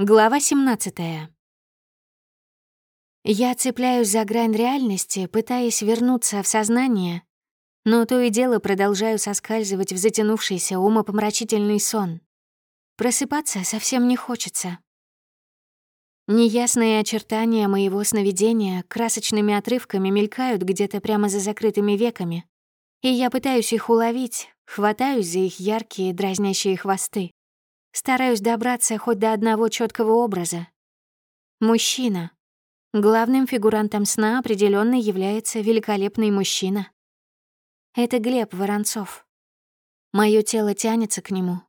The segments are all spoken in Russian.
Глава 17. Я цепляюсь за грань реальности, пытаясь вернуться в сознание, но то и дело продолжаю соскальзывать в затянувшийся умопомрачительный сон. Просыпаться совсем не хочется. Неясные очертания моего сновидения красочными отрывками мелькают где-то прямо за закрытыми веками, и я пытаюсь их уловить, хватаюсь за их яркие дразнящие хвосты. Стараюсь добраться хоть до одного четкого образа. Мужчина. Главным фигурантом сна определенно является великолепный мужчина. Это Глеб Воронцов. Мое тело тянется к нему.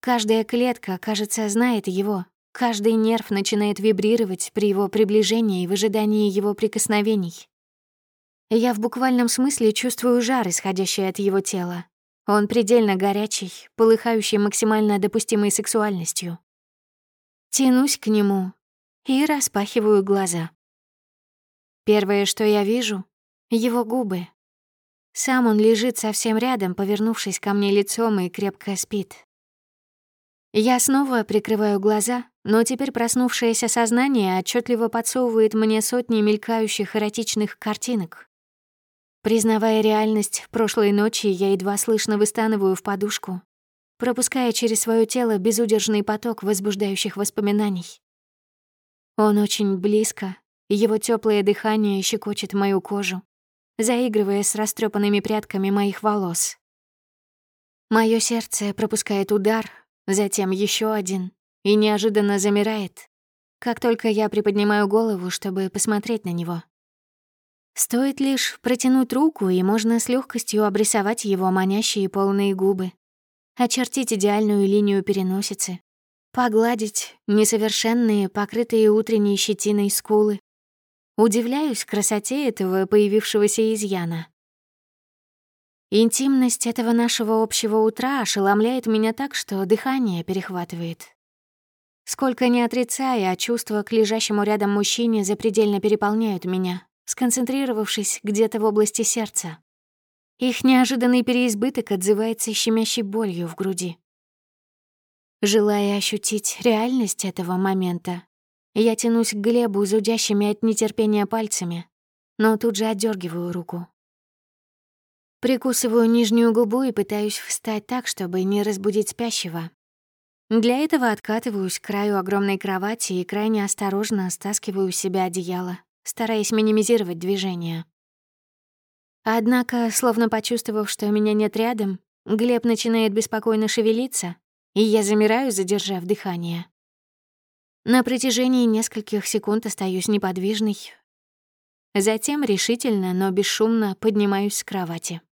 Каждая клетка, кажется, знает его. Каждый нерв начинает вибрировать при его приближении и в ожидании его прикосновений. Я в буквальном смысле чувствую жар, исходящий от его тела, он предельно горячий, полыхающий максимально допустимой сексуальностью. Тянусь к нему и распахиваю глаза. Первое, что я вижу — его губы. Сам он лежит совсем рядом, повернувшись ко мне лицом и крепко спит. Я снова прикрываю глаза, но теперь проснувшееся сознание отчетливо подсовывает мне сотни мелькающих эротичных картинок. Признавая реальность прошлой ночи, я едва слышно выстанываю в подушку, пропуская через свое тело безудержный поток возбуждающих воспоминаний. Он очень близко, его теплое дыхание щекочет мою кожу, заигрывая с растрепанными прядками моих волос. Мое сердце пропускает удар, затем еще один, и неожиданно замирает, как только я приподнимаю голову, чтобы посмотреть на него. Стоит лишь протянуть руку, и можно с легкостью обрисовать его манящие полные губы, очертить идеальную линию переносицы, погладить несовершенные, покрытые утренней щетиной скулы. Удивляюсь красоте этого появившегося изъяна. Интимность этого нашего общего утра ошеломляет меня так, что дыхание перехватывает. Сколько не отрицая, а чувства к лежащему рядом мужчине запредельно переполняют меня сконцентрировавшись где-то в области сердца. Их неожиданный переизбыток отзывается щемящей болью в груди. Желая ощутить реальность этого момента, я тянусь к Глебу зудящими от нетерпения пальцами, но тут же отдергиваю руку. Прикусываю нижнюю губу и пытаюсь встать так, чтобы не разбудить спящего. Для этого откатываюсь к краю огромной кровати и крайне осторожно стаскиваю с себя одеяло стараясь минимизировать движение. Однако, словно почувствовав, что меня нет рядом, Глеб начинает беспокойно шевелиться, и я замираю, задержав дыхание. На протяжении нескольких секунд остаюсь неподвижной. Затем решительно, но бесшумно поднимаюсь с кровати.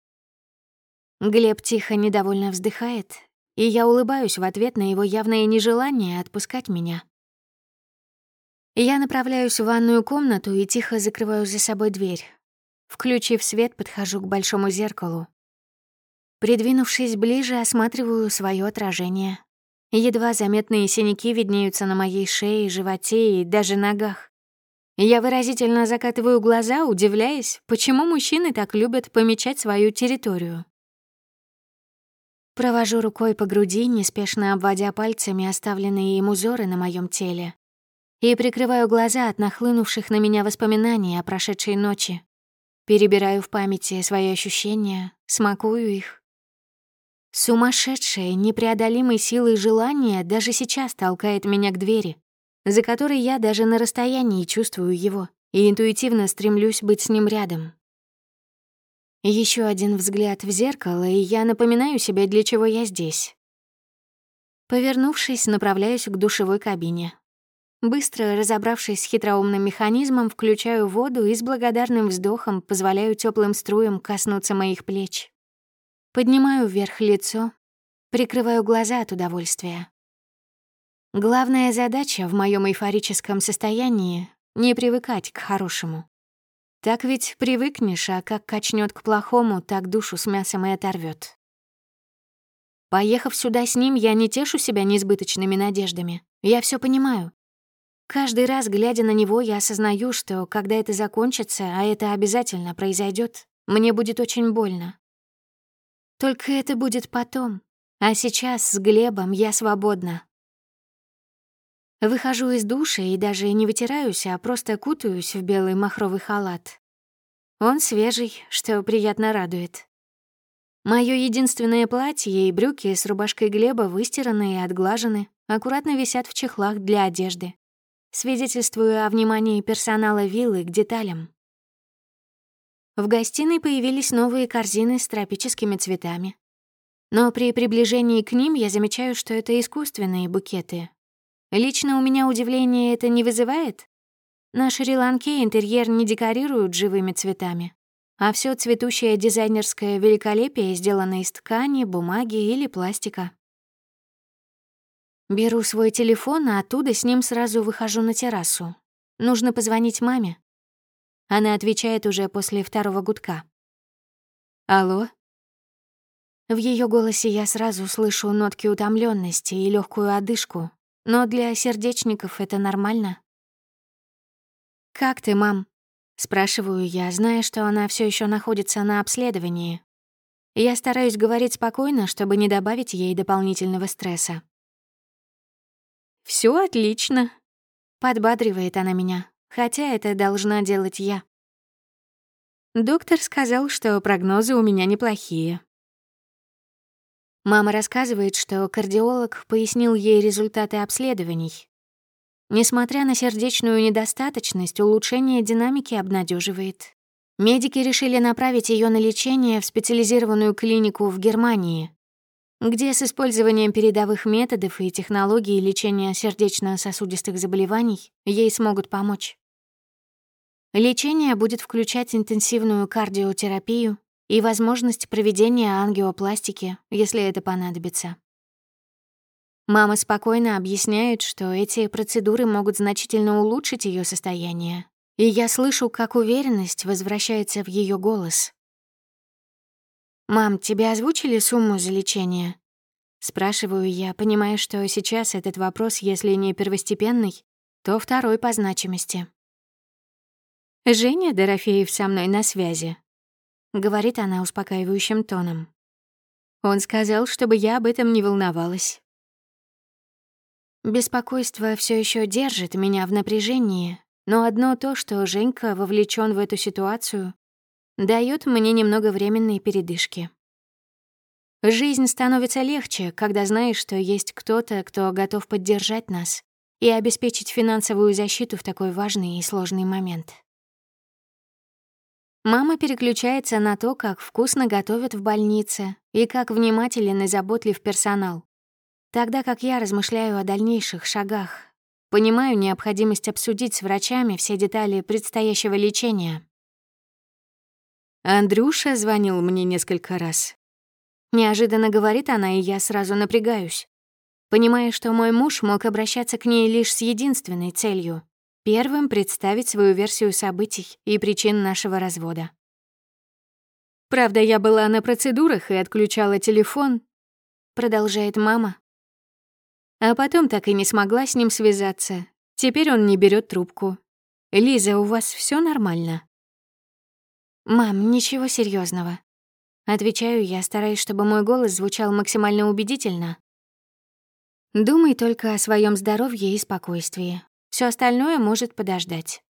Глеб тихо, недовольно вздыхает, и я улыбаюсь в ответ на его явное нежелание отпускать меня. Я направляюсь в ванную комнату и тихо закрываю за собой дверь. Включив свет, подхожу к большому зеркалу. Придвинувшись ближе, осматриваю свое отражение. Едва заметные синяки виднеются на моей шее, животе и даже ногах. Я выразительно закатываю глаза, удивляясь, почему мужчины так любят помечать свою территорию. Провожу рукой по груди, неспешно обводя пальцами оставленные им узоры на моем теле и прикрываю глаза от нахлынувших на меня воспоминаний о прошедшей ночи. Перебираю в памяти свои ощущения, смакую их. Сумасшедшее, непреодолимой силой желание даже сейчас толкает меня к двери, за которой я даже на расстоянии чувствую его и интуитивно стремлюсь быть с ним рядом. Еще один взгляд в зеркало, и я напоминаю себе, для чего я здесь. Повернувшись, направляюсь к душевой кабине, Быстро разобравшись с хитроумным механизмом, включаю воду и с благодарным вздохом позволяю теплым струям коснуться моих плеч. Поднимаю вверх лицо, прикрываю глаза от удовольствия. Главная задача в моем эйфорическом состоянии — не привыкать к хорошему. Так ведь привыкнешь, а как качнет к плохому, так душу с мясом и оторвет. Поехав сюда с ним, я не тешу себя несбыточными надеждами. Я все понимаю. Каждый раз, глядя на него, я осознаю, что когда это закончится, а это обязательно произойдет, мне будет очень больно. Только это будет потом, а сейчас с Глебом я свободна. Выхожу из душа и даже не вытираюсь, а просто кутаюсь в белый махровый халат. Он свежий, что приятно радует. Моё единственное платье и брюки с рубашкой Глеба выстираны и отглажены, аккуратно висят в чехлах для одежды. Свидетельствую о внимании персонала виллы к деталям. В гостиной появились новые корзины с тропическими цветами. Но при приближении к ним я замечаю, что это искусственные букеты. Лично у меня удивление это не вызывает. На Шри-Ланке интерьер не декорируют живыми цветами, а все цветущее дизайнерское великолепие сделано из ткани, бумаги или пластика. Беру свой телефон, а оттуда с ним сразу выхожу на террасу. Нужно позвонить маме. Она отвечает уже после второго гудка. «Алло?» В ее голосе я сразу слышу нотки утомленности и легкую одышку, но для сердечников это нормально. «Как ты, мам?» — спрашиваю я, зная, что она все еще находится на обследовании. Я стараюсь говорить спокойно, чтобы не добавить ей дополнительного стресса. Все отлично», — подбадривает она меня, хотя это должна делать я. Доктор сказал, что прогнозы у меня неплохие. Мама рассказывает, что кардиолог пояснил ей результаты обследований, Несмотря на сердечную недостаточность, улучшение динамики обнадеживает. Медики решили направить ее на лечение в специализированную клинику в Германии, где с использованием передовых методов и технологий лечения сердечно-сосудистых заболеваний ей смогут помочь. Лечение будет включать интенсивную кардиотерапию и возможность проведения ангиопластики, если это понадобится. Мама спокойно объясняет, что эти процедуры могут значительно улучшить ее состояние, и я слышу, как уверенность возвращается в ее голос. «Мам, тебе озвучили сумму за лечение?» Спрашиваю я, понимая, что сейчас этот вопрос, если не первостепенный, то второй по значимости. «Женя Дорофеев со мной на связи», — говорит она успокаивающим тоном. Он сказал, чтобы я об этом не волновалась. Беспокойство все еще держит меня в напряжении, но одно то, что Женька вовлечен в эту ситуацию, дает мне немного временной передышки. Жизнь становится легче, когда знаешь, что есть кто-то, кто готов поддержать нас и обеспечить финансовую защиту в такой важный и сложный момент. Мама переключается на то, как вкусно готовят в больнице и как внимателен и заботлив персонал. Тогда как я размышляю о дальнейших шагах, понимаю необходимость обсудить с врачами все детали предстоящего лечения. Андрюша звонил мне несколько раз. Неожиданно говорит она, и я сразу напрягаюсь. Понимая, что мой муж мог обращаться к ней лишь с единственной целью — первым представить свою версию событий и причин нашего развода. Правда, я была на процедурах и отключала телефон, продолжает мама, а потом так и не смогла с ним связаться. Теперь он не берет трубку. «Лиза, у вас все нормально?» «Мам, ничего серьезного. Отвечаю я, стараясь, чтобы мой голос звучал максимально убедительно. Думай только о своем здоровье и спокойствии. Все остальное может подождать.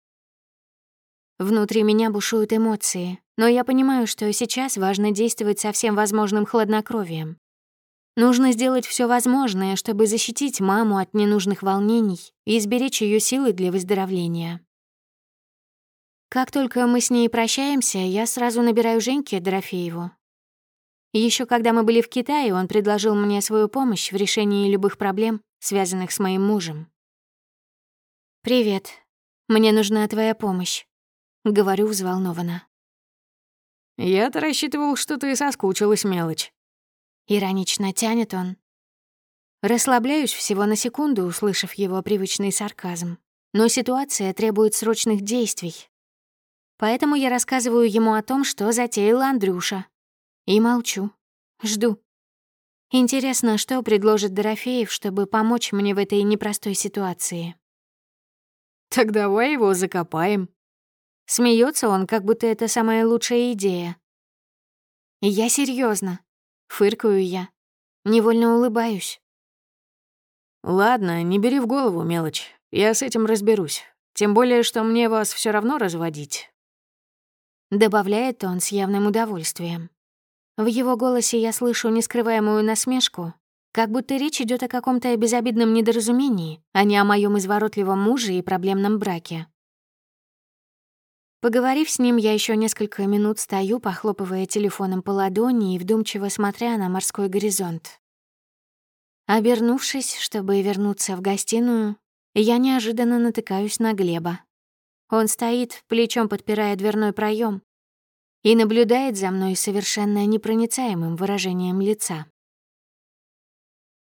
Внутри меня бушуют эмоции, но я понимаю, что сейчас важно действовать со всем возможным хладнокровием. Нужно сделать все возможное, чтобы защитить маму от ненужных волнений и изберечь ее силы для выздоровления. Как только мы с ней прощаемся, я сразу набираю Женьке Дорофееву. Еще когда мы были в Китае, он предложил мне свою помощь в решении любых проблем, связанных с моим мужем. «Привет. Мне нужна твоя помощь», — говорю взволнованно. «Я-то рассчитывал, что ты соскучилась, мелочь». Иронично тянет он. Расслабляюсь всего на секунду, услышав его привычный сарказм. Но ситуация требует срочных действий. Поэтому я рассказываю ему о том, что затеял Андрюша. И молчу. Жду. Интересно, что предложит Дорофеев, чтобы помочь мне в этой непростой ситуации. «Так давай его закопаем». Смеется он, как будто это самая лучшая идея. Я серьезно. Фыркаю я. Невольно улыбаюсь. Ладно, не бери в голову мелочь. Я с этим разберусь. Тем более, что мне вас все равно разводить. Добавляет он с явным удовольствием. В его голосе я слышу нескрываемую насмешку, как будто речь идет о каком-то безобидном недоразумении, а не о моем изворотливом муже и проблемном браке. Поговорив с ним, я еще несколько минут стою, похлопывая телефоном по ладони и вдумчиво смотря на морской горизонт. Обернувшись, чтобы вернуться в гостиную, я неожиданно натыкаюсь на Глеба. Он стоит, плечом подпирая дверной проем, и наблюдает за мной совершенно непроницаемым выражением лица.